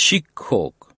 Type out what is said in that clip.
শিক্ষক।